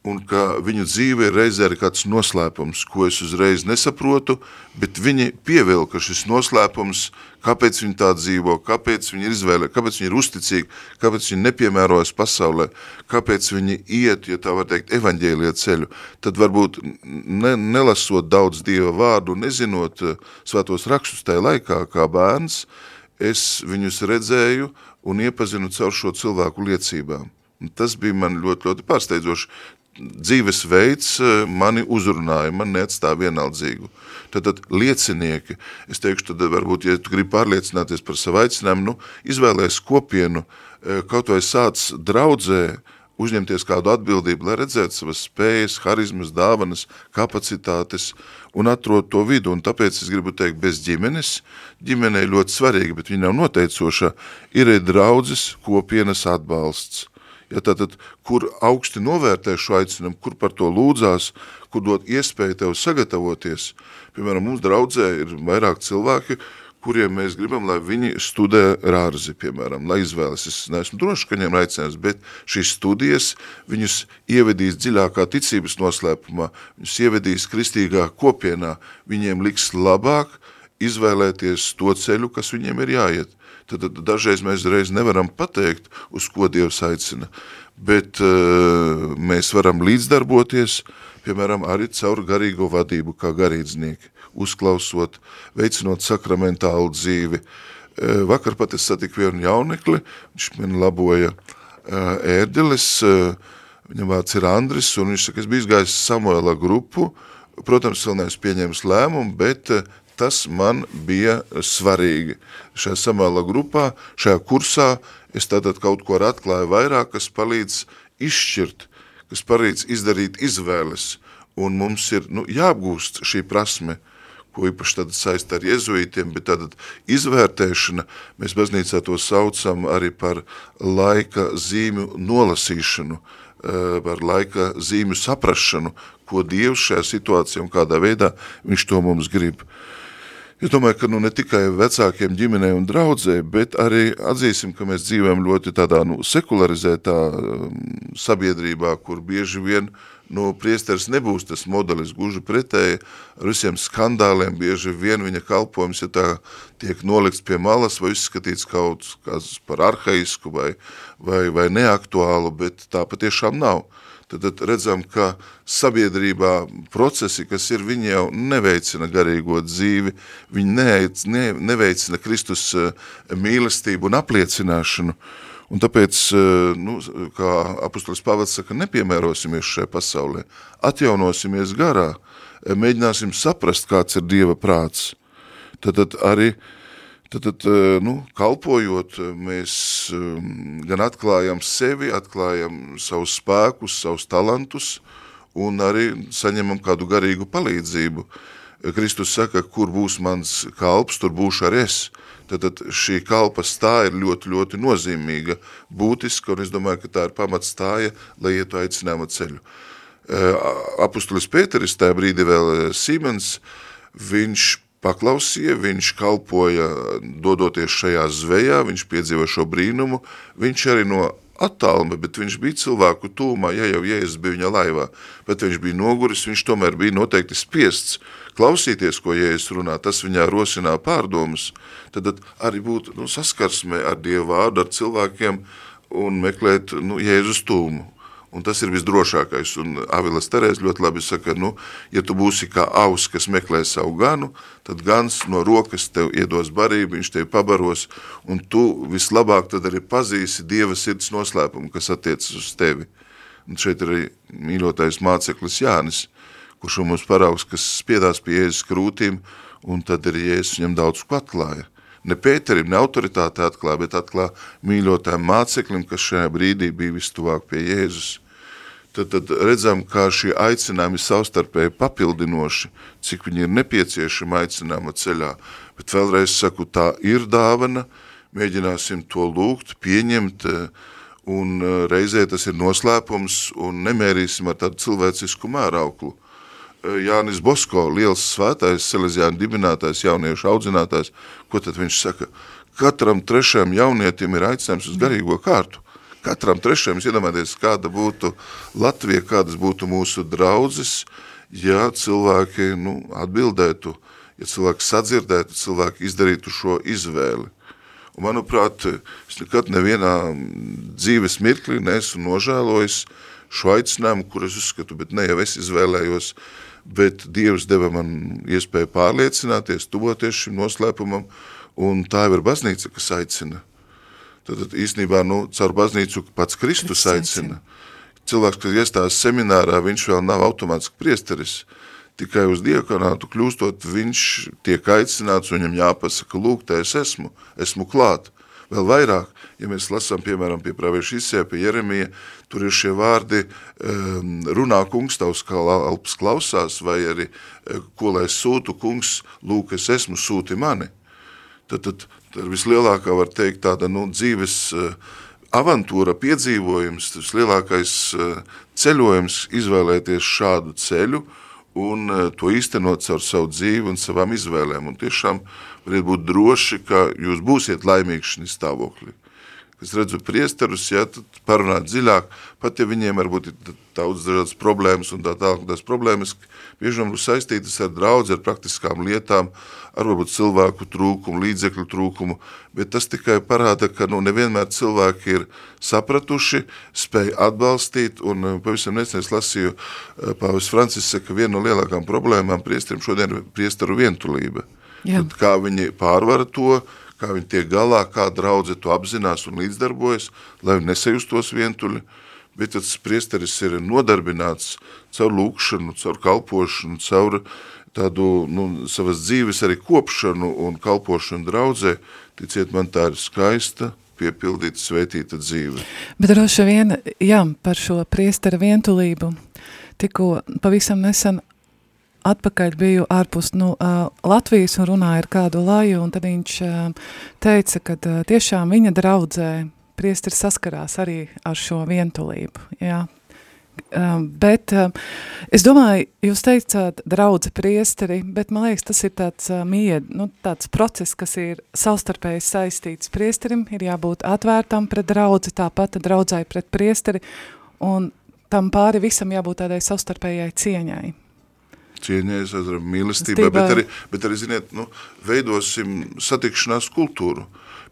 un ka viņu dzīve ir reizē arī kāds noslēpums, ko es uzreiz nesaprotu, bet viņi pievilka šis noslēpums, kāpēc viņi tā dzīvo, kāpēc viņi ir izvēle, kāpēc viņi ir uzticīgi, kāpēc viņi nepiemērojas pasaulē, kāpēc viņi iet, ja tā var teikt, evaņģēlie ceļu, tad varbūt ne, nelasot daudz Dieva vārdu, nezinot eh, svētos rakstus tajā laikā kā bērns, es viņus redzēju un iepazinu caur šo cilvēku liecībām. Tas bija man ļoti, ļoti pārsteidzoši dzīvesveids eh, mani uzrunāja, man neatstāja vienaldzīgu. Tad, tad liecinieki, es teikšu, tad varbūt, ja tu gribi pārliecināties par savu aicinājumu, nu, izvēlēs kopienu, eh, kaut vai sāc draudzē, uzņemties kādu atbildību, lai redzētu savas spējas, harizmas, dāvanas, kapacitātes un atrod to vidu. Un tāpēc es gribu teikt, bez ģimenes, ģimenei ļoti svarīga, bet viņa nav noteicoša, ir draudzes kopienas atbalsts. Ja tātad, kur augsti novērtē šo aicinājumu, kur par to lūdzās, kur dot iespēju tev sagatavoties. Piemēram, mums draudzē ir vairāk cilvēki, kuriem mēs gribam, lai viņi studē rārzi, piemēram, lai izvēlas. Es neesmu droši, ka viņiem aicinājums, bet šīs studijas viņus ievedīs dziļākā ticības noslēpumā, viņus ievedīs kristīgā kopienā, viņiem liks labāk izvēlēties to ceļu, kas viņiem ir jāiet tad, tad dažreiz mēs reiz nevaram pateikt, uz ko Dievs aicina, bet uh, mēs varam līdzdarboties, piemēram, arī caur garīgo vadību kā garīdznieki, uzklausot, veicinot sakramentālu dzīvi. Uh, vakar pat es satiku vienu jaunekli, viņš man laboja uh, ērdeles, uh, viņam vārds ir Andris, un viņš saka, es biju izgājis Samuela grupu, protams, vēl neesmu pieņēmis lēmumu, bet uh, tas man bija svarīgi. Šajā samēla grupā, šajā kursā es tātad kaut ko atklāju vairāk, kas palīdz izšķirt, kas palīdz izdarīt izvēles. Un mums ir nu, jāapgūst šī prasme, ko īpaši tad saist ar jezuītiem, bet tātad izvērtēšana, mēs baznīcā to saucam arī par laika zīmju nolasīšanu, par laika zīmju saprašanu, ko Dievs šajā situācijā un kādā veidā viņš to mums grib. Es domāju, ka nu, ne tikai vecākiem ģimenei un draudzē, bet arī atzīsim, ka mēs dzīvojam ļoti tādā nu, sekularizētā um, sabiedrībā, kur bieži vien nu, priesteris nebūs tas modelis, guži pretēji ar visiem skandāliem, bieži vien viņa kalpojums, ja tā tiek nolikts pie malas vai izskatīts kaut kāds par arhaisku vai, vai, vai neaktuālu, bet tā patiešām nav tad, tad redzam, ka sabiedrībā procesi, kas ir, viņi jau neveicina garīgo dzīvi, viņi neeic, ne, neveicina Kristus eh, mīlestību un apliecināšanu, un tāpēc, eh, nu, kā apustulis Pavats saka, nepiemērosimies šai pasaulē, atjaunosimies garā, eh, mēģināsim saprast, kāds ir Dieva prāts, tad, tad arī uh, Tad, tad nu, kalpojot, mēs gan atklājam sevi, atklājam savus spēkus, savus talantus un arī saņemam kādu garīgu palīdzību. Kristus saka, kur būs mans kalps, tur būšu arī es. Tad, tad šī kalpa stāja ir ļoti, ļoti nozīmīga, būtiska, un es domāju, ka tā ir pamats stāja, lai ietu aicinājuma ceļu. Apustulis Pēteris, tajā brīdī vēl Siemens, viņš paklausīja, viņš kalpoja, dodoties šajā zvejā, viņš piedzīvoja šo brīnumu, viņš arī no attāluma, bet viņš bija cilvēku tūmā, ja jau Jēzus bija viņa laivā, bet viņš bija noguris, viņš tomēr bija noteikti spiests klausīties, ko Jēzus runā, tas viņā rosinā pārdomas, tad arī būt nu, saskarsme ar Dievu vārdu, ar cilvēkiem un meklēt nu, Jēzus tūmu. Un tas ir visdrošākais. Un Avilas Terēs ļoti labi saka, nu, ja tu būsi kā aus, kas meklē savu ganu, tad gans no rokas tev iedos barību, viņš tevi pabaros, un tu vislabāk tad arī pazīsi Dieva sirds noslēpumu, kas attiecas uz tevi. Un šeit arī mīļotais māceklis Jānis, kurš mums paraugs, kas spiedās pie Jēzus krūtīm, un tad arī Jēzus viņam daudz ko atklāja. Ne Pēterim, ne autoritāte atklāja, bet atklāja mīļotājiem māceklim, kas šajā brīdī bija vistuvāk pie Jēzus. Tad, tad redzam, kā šie aicinājumi savstarpēji papildinoši, cik viņi ir nepieciešami aicinājuma ceļā. Bet vēlreiz saku, tā ir dāvana, mēģināsim to lūgt, pieņemt, un uh, reizē tas ir noslēpums, un nemērīsim ar tādu cilvēcisku mērauklu. Uh, Jānis Bosko, liels svētais, Selezijāna dibinātājs, jauniešu audzinātājs, ko tad viņš saka? Katram trešajam jaunietim ir aicinājums uz garīgo kārtu. Katram trešajam, jūs iedomāties, kāda būtu Latvija, kādas būtu mūsu draudzes, ja cilvēki nu, atbildētu, ja cilvēki sadzirdētu, cilvēki izdarītu šo izvēli. Un, manuprāt, es nekad nevienā dzīves mirklī neesmu nožēlojis šo aicinājumu, kur es uzskatu, bet ne jau es izvēlējos, bet Dievs deva man iespēju pārliecināties, tuvoties šim noslēpumam, un tā jau ir baznīca, kas aicina. Tad tad īstenībā, nu, caur baznīcu pats Kristus aicina. Cilvēks, kas iestājas seminārā, viņš vēl nav automātiski priesteris. Tikai uz diekonātu kļūstot, viņš tiek aicināts, un viņam jāpasaka, lūk, te es esmu, esmu klāt. Vēl vairāk, ja mēs lasām, piemēram, pie pravieša Isijā, pie Jeremija, tur ir šie vārdi, um, runā kungs tavs, kā alps klausās, vai arī, eh, ko lai sūtu, kungs, lūk, es esmu, sūti mani. Tad, tad, tad vislielākā, var teikt, tāda, nu, dzīves uh, avantūra, piedzīvojums, tas lielākais uh, ceļojums izvēlēties šādu ceļu un to īstenot caur savu dzīvi un savām izvēlēm. Un tiešām variet būt droši, ka jūs būsiet laimīgi šī stāvoklī. Es redzu priesterus, ja, tad parunāt dziļāk, pat ja viņiem varbūt ir daudz dažādas problēmas un tā tālāk, tās problēmas bieži vien saistītas ar draudzi, ar praktiskām lietām, ar varbūt cilvēku trūkumu, līdzekļu trūkumu, bet tas tikai parāda, ka nu, nevienmēr cilvēki ir sapratuši, spēj atbalstīt, un eh, pavisam nesen es lasīju, eh, Pāvis Francis saka, viena no lielākām problēmām priesteriem šodien ir priesteru vientulība. Jā. Tad kā viņi pārvara to, kā viņi tiek galā, kā draudze to apzinās un līdzdarbojas, lai viņi nesajustos vientuļi, bet tas priesteris ir nodarbināts caur lūkšanu, caur kalpošanu, caur tādu nu, savas dzīves arī kopšanu un kalpošanu draudzē, ticiet man tā ir skaista, piepildīta, svētīta dzīve. Bet droši vien, jā, par šo priestera vientulību, tikko pavisam nesen atpakaļ biju ārpus nu, Latvijas un runāju ar kādu laju, un tad viņš teica, ka tiešām viņa draudzē priesteris saskarās arī ar šo vientulību, jā. Bet es domāju, jūs teicāt draudze priesteri, bet man liekas, tas ir tāds mied, nu, tāds process, kas ir savstarpēji saistīts. Priesterim ir jābūt atvērtam pret draudzi, tāpat draudzai pret priesteri, un tam pāri visam jābūt tādai savstarpējai cieņai cieņai, ar mīlestībai, bet arī, bet arī, ziniet, nu, veidosim satikšanās kultūru.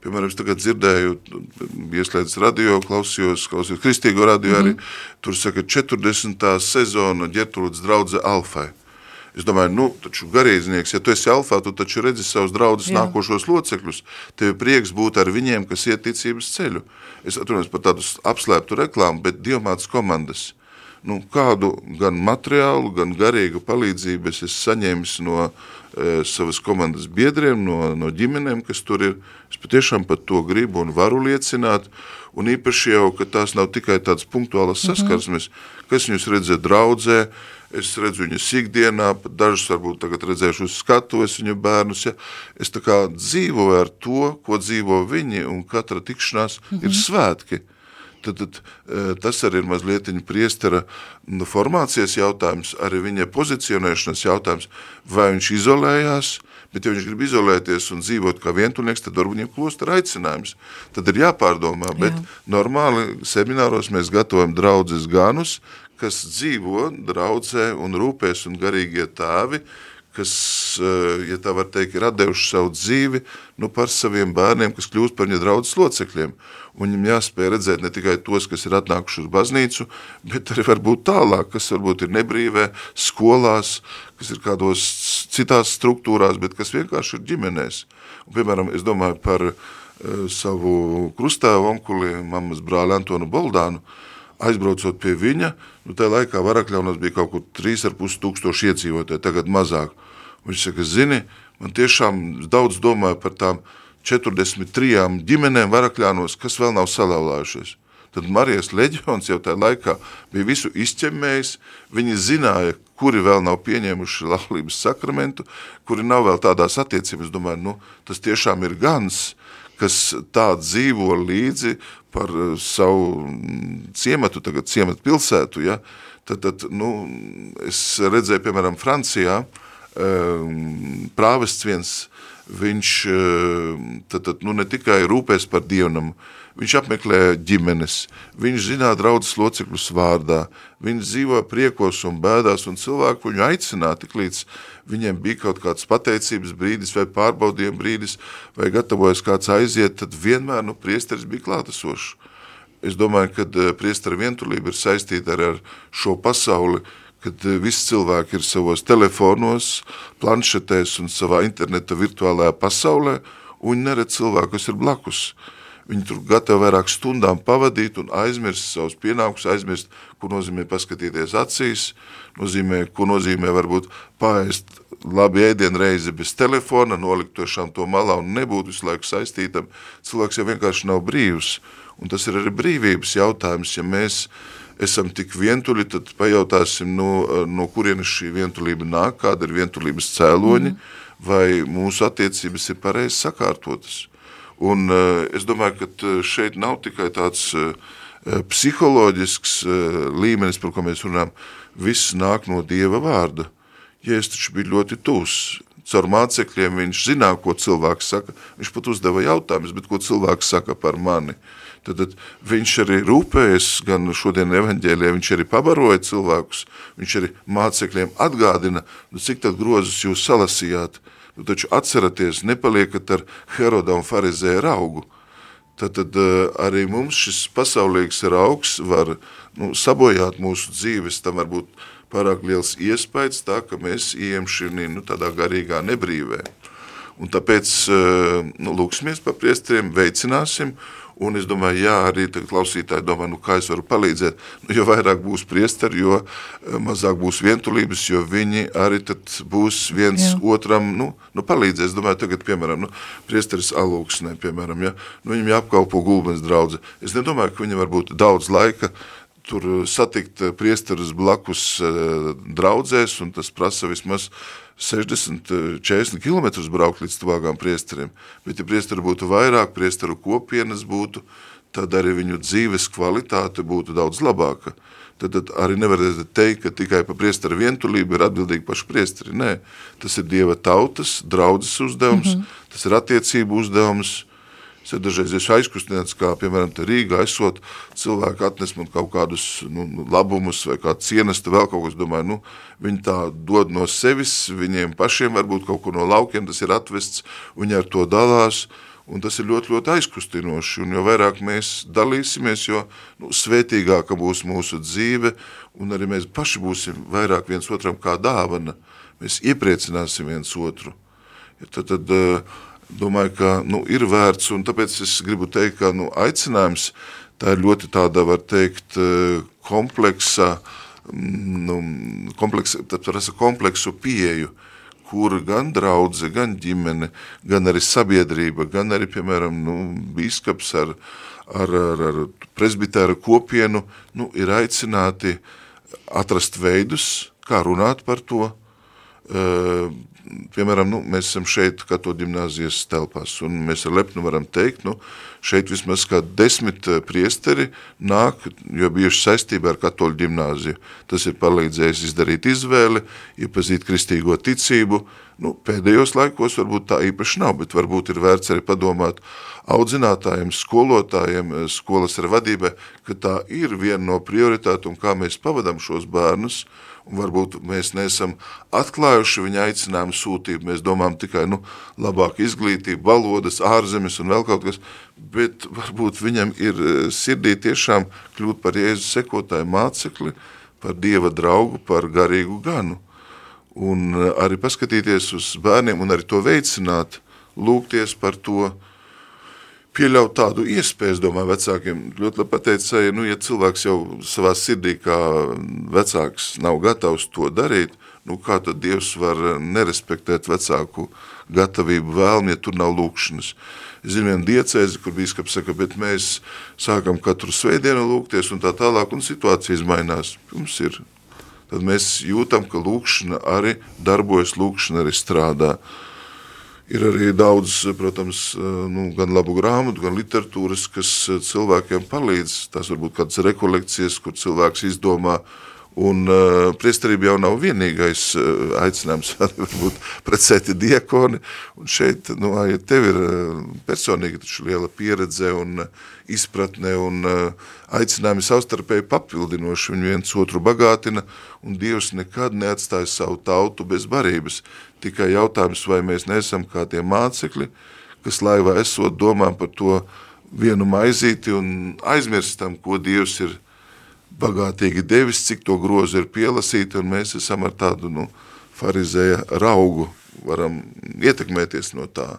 Piemēram, es tagad dzirdēju, ieslēdz radio, klausījos, klausījos kristīgo radio mm -hmm. arī, tur saka 40. sezona ģertrūdas draudze Alfai. Es domāju, nu, taču garīdznieks, ja tu esi alfā, tu taču redzi savus draudzes Jā. nākošos locekļus. Tev ir prieks būt ar viņiem, kas iet ticības ceļu. Es atrunājos par tādu apslēptu reklāmu, bet dievmātas komandas nu, kādu gan materiālu, gan garīgu palīdzību es esmu saņēmis no e, savas komandas biedriem, no, no ģimenēm, kas tur ir. Es patiešām par to gribu un varu liecināt, un īpaši jau, ka tās nav tikai tādas punktuālas saskarsmes, kas viņus redzē draudzē, es redzu viņus ikdienā, dažus varbūt tagad redzēšu uz skatuves viņu bērnus, ja. es tā kā dzīvoju ar to, ko dzīvo viņi, un katra tikšanās ir svētki tad, tad eh, tas arī ir mazliet priestera nu, formācijas jautājums, arī viņa pozicionēšanas jautājums, vai viņš izolējās, bet ja viņš grib izolēties un dzīvot kā vientuļnieks, tad varbūt viņam klostera aicinājums. Tad ir jāpārdomā, bet Jā. normāli semināros mēs gatavojam draudzes ganus, kas dzīvo draudzē un rūpēs un garīgie tēvi, kas, eh, ja tā var teikt, ir atdevuši savu dzīvi nu, par saviem bērniem, kas kļūst par viņa draudzes locekļiem. Un viņam jāspēj redzēt ne tikai tos, kas ir atnākuši uz baznīcu, bet arī varbūt tālāk, kas varbūt ir nebrīvē, skolās, kas ir kādos citās struktūrās, bet kas vienkārši ir ģimenēs. Un, piemēram, es domāju par uh, savu krustāvu onkuli, mammas brāli Antonu Boldānu, aizbraucot pie viņa, nu tajā laikā Varakļaunos bija kaut kur 3,5 tūkstoši iedzīvotāji, tagad mazāk. Viņš saka, zini, man tiešām daudz domāju par tām 43 ģimenēm Varakļānos, kas vēl nav salauzājušies. tad Marijas leģions jau tajā laikā bija visu izķemmējis, viņi zināja, kuri vēl nav pieņēmuši laulības sakramentu, kuri nav vēl tādās attiecības, domāju, nu, tas tiešām ir gans, kas tā dzīvo līdzi par eh, savu mm, ciematu, tagad ciematu pilsētu, ja, tad, tad nu, es redzēju, piemēram, Francijā, um, prāvests viens, viņš tad, tad, nu, ne tikai rūpēs par dievnamu, viņš apmeklē ģimenes, viņš zinā draudzes locekļus vārdā, viņš dzīvo priekos un bēdās, un cilvēku viņu aicināt, tik līdz viņiem bija kaut kāds pateicības brīdis vai pārbaudījuma brīdis, vai gatavojas kāds aiziet, tad vienmēr nu, priesteris bija klātesošs. Es domāju, ka priestera vientulība ir saistīta ar, ar šo pasauli, kad visi cilvēki ir savos telefonos, planšetēs un savā interneta virtuālajā pasaulē, un neredz cilvēku, kas ir blakus. Viņi tur gatavi vairāk stundām pavadīt un aizmirst savus pienākumus, aizmirst, ko nozīmē paskatīties acīs, nozīmē, ko nozīmē varbūt paēst labi ēdienu reizi bez telefona, nolikt tiešām to malā un nebūt visu laiku saistītam. Cilvēks jau vienkārši nav brīvs. Un tas ir arī brīvības jautājums, ja mēs esam tik vientuļi, tad pajautāsim, no, no kurienes šī vientulība nāk, kāda ir vientulības cēloņi, mm. vai mūsu attiecības ir pareizi sakārtotas. Un uh, es domāju, ka šeit nav tikai tāds uh, psiholoģisks uh, līmenis, par ko mēs runājam, viss nāk no Dieva vārda. Jēzus taču bija ļoti tūs. Caur mācekļiem viņš zināja, ko cilvēks saka. Viņš pat uzdeva jautājumus, bet ko cilvēks saka par mani. Tad, tad viņš arī rūpējas, gan šodien evaņģēlijā, viņš arī pabaroja cilvēkus, viņš arī mācekļiem atgādina, nu, cik tad grozus jūs salasījāt, nu, taču atceraties, nepaliekat ar Heroda un Farizēju raugu. Tad, tad arī mums šis pasaulīgs raugs var nu, sabojāt mūsu dzīves, tam var būt pārāk liels iespējas tā, ka mēs ejam šī nu, tādā garīgā nebrīvē. Un tāpēc nu, lūksimies par priesteriem, veicināsim, un es domāju, jā, arī klausītāji domā, nu kā es varu palīdzēt, nu, jo vairāk būs priesteri, jo mazāk būs vientulības, jo viņi arī tad būs viens jā. otram, nu, nu palīdzēs, domāju, tagad, piemēram, nu, priesteris alūksnē, piemēram, ja, nu, viņam jāapkalpo gulbens draudze. Es nedomāju, ka viņam var būt daudz laika, tur satikt priesterus blakus draudzēs, un tas prasa vismaz 60, 40 km braukt līdz tuvākām priesteriem. Bet, ja priesteri būtu vairāk, priesteru kopienas būtu, tad arī viņu dzīves kvalitāte būtu daudz labāka. Tad, tad arī nevarētu teikt, ka tikai par priesteru vientulību ir atbildīgi paši priesteri. Nē, tas ir Dieva tautas, draudzes uzdevums, mm -hmm. tas ir attiecību uzdevums, Es dažreiz esmu aizkustināts, kā piemēram Rīgā esot, cilvēki atnes man kaut kādus nu, labumus vai kādu cienestu vēl kaut ko, es domāju, nu, viņi tā dod no sevis, viņiem pašiem varbūt kaut ko no laukiem, tas ir atvests, viņi ar to dalās, un tas ir ļoti, ļoti aizkustinoši, un jo vairāk mēs dalīsimies, jo nu, svētīgāka būs mūsu dzīve, un arī mēs paši būsim vairāk viens otram kā dāvana, mēs iepriecināsim viens otru. Ja tad, tad uh, domāju, ka nu, ir vērts, un tāpēc es gribu teikt, ka nu, aicinājums tā ir ļoti tāda, var teikt, eh, kompleksa, mm, nu, kompleksa, kompleksu pieeju, kur gan draudze, gan ģimene, gan arī sabiedrība, gan arī, piemēram, nu, bīskaps ar, ar, ar, ar presbitēra kopienu, nu, ir aicināti atrast veidus, kā runāt par to, uh, piemēram, nu, mēs esam šeit katoļu ģimnāzijas telpās, un mēs ar lepnu varam teikt, nu, šeit vismaz kā desmit eh, priesteri nāk, jo bijuši saistībā ar katoļu ģimnāziju. Tas ir palīdzējis izdarīt izvēli, iepazīt kristīgo ticību. Nu, pēdējos laikos varbūt tā īpaši nav, bet varbūt ir vērts arī padomāt audzinātājiem, skolotājiem, eh, skolas ar vadībai, ka tā ir viena no prioritātu un kā mēs pavadam šos bērnus, varbūt mēs neesam atklājuši viņa aicinājumu sūtību, mēs domājam tikai, nu, labāk izglītība, valodas, ārzemes un vēl kaut kas, bet varbūt viņam ir e, sirdī tiešām kļūt par Jēzus sekotāju mācekli, par Dieva draugu, par garīgu ganu. Un e, arī paskatīties uz bērniem un arī to veicināt, lūgties par to, pieļaut tādu iespēju, es domāju, vecākiem. Ļoti labi pateica, ja, nu, ja cilvēks jau savā sirdī kā vecāks nav gatavs to darīt, nu kā tad Dievs var nerespektēt vecāku gatavību vēlmi, ja tur nav lūkšanas. Es zinu vienu diecēzi, kur bīskaps saka, bet mēs sākam katru svētdienu lūgties un tā tālāk, un situācijas mainās. Mums ir. Tad mēs jūtam, ka lūkšana arī darbojas, lūkšana arī strādā. Ir arī daudz, protams, nu, gan labu grāmatu, gan literatūras, kas cilvēkiem palīdz. Tās varbūt kādas rekolekcijas, kur cilvēks izdomā. Un uh, priesterība jau nav vienīgais uh, aicinājums, varbūt precēti diakoni, un šeit, nu, ja tev ir uh, personīgi taču liela pieredze un uh, izpratne un uh, aicinājumi savstarpēji papildinoši, viņi viens otru bagātina, un Dievs nekad neatstāja savu tautu bez barības, tikai jautājums, vai mēs nesam kā tie mācekļi, kas laivā esot domām par to vienu maizīti un aizmirstam, ko Dievs ir bagātīgi devis, cik to grozu ir pielasīti, un mēs esam ar tādu nu, farizēja raugu, varam ietekmēties no tā.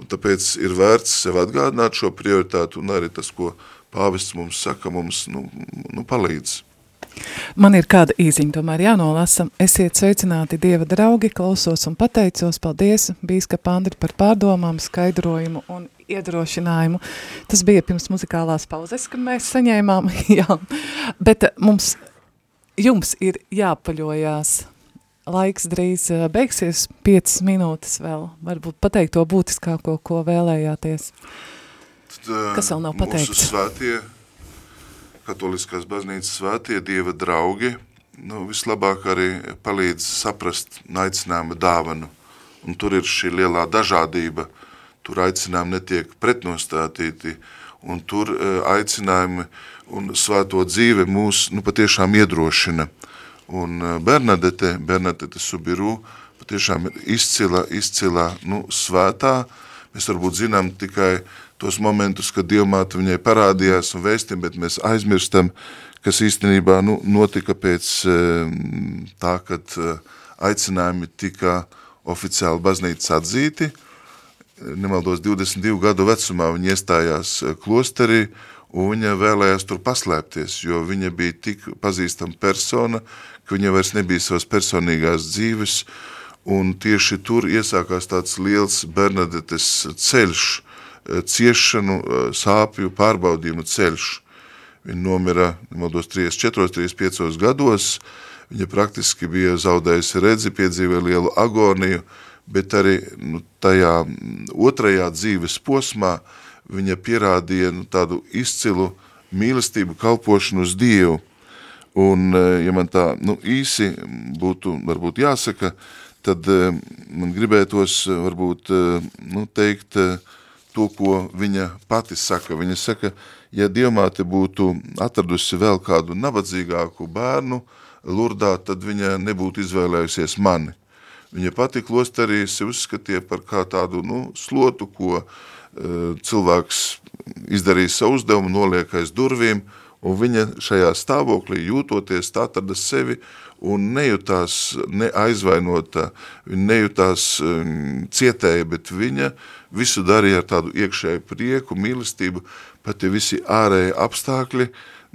Un tāpēc ir vērts sev atgādināt šo prioritātu, un arī tas, ko pāvests mums saka, mums nu, nu palīdz. Man ir kāda īziņa, tomēr jānolasa. Esiet sveicināti Dieva draugi, klausos un pateicos. Paldies, bīskapa Andri, par pārdomām, skaidrojumu un iedrošinājumu. Tas bija pirms muzikālās pauzes, kad mēs saņēmām, jā. Bet mums, jums ir jāpaļojās. Laiks drīz eh, beigsies, 5 minūtes vēl. Varbūt pateikt to būtiskāko, ko vēlējāties. Tad, eh, Kas vēl nav pateikts? Mūsu svētie katoliskās baznīcas svētie dieva draugi, nu, vislabāk arī palīdz saprast aicinājuma dāvanu. Un tur ir šī lielā dažādība, tur aicinājumi netiek pretnostātīti, un tur uh, aicinājumi un svēto dzīve mūs nu, patiešām iedrošina. Un uh, Bernadete, Bernadete Subiru, patiešām ir izcila, izcila nu, svētā, mēs varbūt zinām tikai tos momentus, kad Dievmāte viņai parādījās un vēstim, bet mēs aizmirstam, kas īstenībā nu, notika pēc ehm, tā, kad eh, aicinājumi tika oficiāli baznīcas atzīti. Nemaldos 22 gadu vecumā viņa iestājās eh, klosterī un viņa vēlējās tur paslēpties, jo viņa bija tik pazīstama persona, ka viņa vairs nebija savas personīgās dzīves, un tieši tur iesākās tāds liels Bernadetes ceļš, ciešanu, eh, sāpju pārbaudījumu ceļš. Viņa nomira, nemaldos, 34, 35 gados, viņa praktiski bija zaudējusi redzi, piedzīvēja lielu agoniju, bet arī nu, tajā mm, otrajā dzīves posmā viņa pierādīja nu, tādu izcilu mīlestību kalpošanu uz Dievu. Un, eh, ja man tā nu, īsi būtu varbūt jāsaka, tad man gribētos varbūt nu, teikt, to, ko viņa pati saka. Viņa saka, ja Dievmāte būtu atradusi vēl kādu nabadzīgāku bērnu Lurdā, tad viņa nebūtu izvēlējusies mani. Viņa pati klosterī se uzskatīja par kā tādu nu, slotu, ko uh, cilvēks izdarīja savu uzdevumu, noliek aiz durvīm, un viņa šajā stāvoklī jūtoties tā atrada sevi un nejūtās neaizvainota, nejūtās um, cietēja, bet viņa visu darīja ar tādu iekšēju prieku, mīlestību, pat ja visi ārēji apstākļi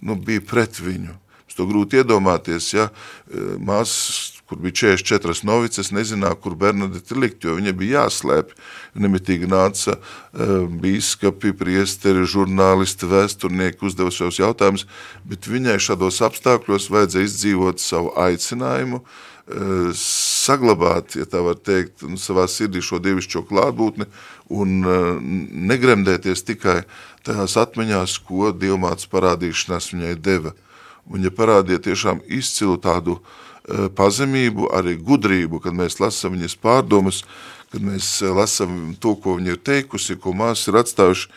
nu, bija pret viņu. Es to grūti iedomāties, ja e, māsas, kur bija 44 novices, nezināja, kur Bernadeti likt, jo viņa bija jāslēp. Nemitīgi nāca uh, bīskapi, priesteri, žurnālisti, vēsturnieki, uzdeva savus jautājumus, bet viņai šādos apstākļos vajadzēja izdzīvot savu aicinājumu, uh, saglabāt, ja tā var teikt, nu, savā sirdī šo dievišķo klātbūtni un uh, negremdēties tikai tajās atmiņās, ko Dievmāts parādīšanās viņai deva. Viņa parādīja tiešām izcilu tādu uh, pazemību, arī gudrību, kad mēs lasam viņas pārdomas, kad mēs uh, lasam to, ko viņa ir teikusi, ko māsas ir atstājuši,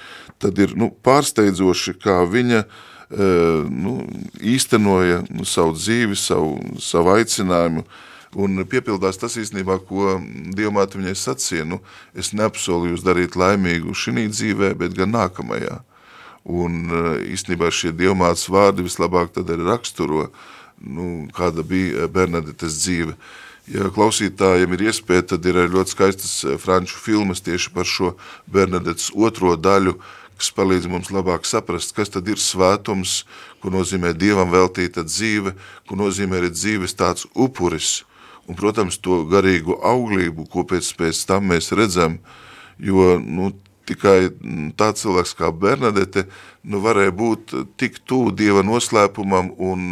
tad ir nu, pārsteidzoši, kā viņa nu, īstenoja nu, savu dzīvi, savu, savu aicinājumu, uh, Un piepildās tas īstenībā, ko Dievmāte viņai sacīja, nu, es neapsolu jūs darīt laimīgu šī dzīvē, bet gan nākamajā. Un īstenībā šie Dievmātes vārdi vislabāk tad arī raksturo, nu, kāda bija Bernadetes dzīve. Ja klausītājiem ir iespēja, tad ir ļoti skaistas franču filmas tieši par šo Bernadetes otro daļu, kas palīdz mums labāk saprast, kas tad ir svētums, ko nozīmē Dievam veltīta dzīve, ko nozīmē arī dzīves tāds upuris – un, protams, to garīgu auglību, ko pēc, pēc tam mēs redzam, jo, nu, tikai tāds cilvēks kā Bernadete, nu, varēja būt tik tuvu Dieva noslēpumam un,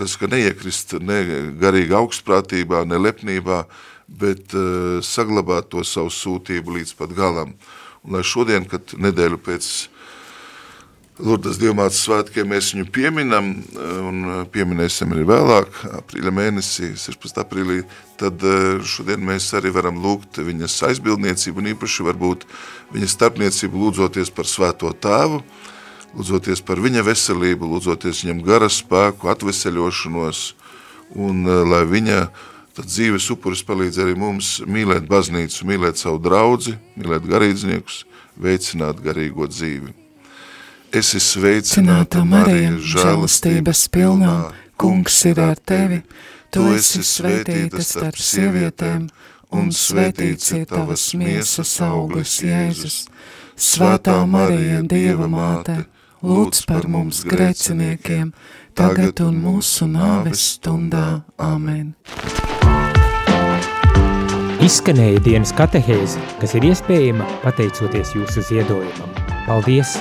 kas, ka neiekrist ne garīgi augstprātībā, ne lepnībā, bet uh, saglabāt to savu sūtību līdz pat galam. Un lai šodien, kad nedēļu pēc Lurdas Dievmātes svētkiem mēs viņu pieminam un pieminēsim arī vēlāk, aprīļa mēnesī, 16. aprīlī, tad šodien mēs arī varam lūgt viņas aizbildniecību un īpaši varbūt viņa starpniecību lūdzoties par svēto tēvu, lūdzoties par viņa veselību, lūdzoties viņam gara spēku, atveseļošanos un lai viņa tad dzīves upuris palīdz arī mums mīlēt baznīcu, mīlēt savu draudzi, mīlēt garīdzniekus, veicināt garīgo dzīvi. Es esmu sveicināta Marija, žēlastības pilnā, kungs ir ar tevi, tu esi svētīta starp sievietēm, un svētīts ir tavas miesas auglis Jēzus. Svētā Marija, Dieva māte, lūdz par mums grēciniekiem, tagad un mūsu nāves stundā. Amen. Izskanēja dienas katehēze, kas ir iespējama pateicoties jūsu ziedojumam. Paldies!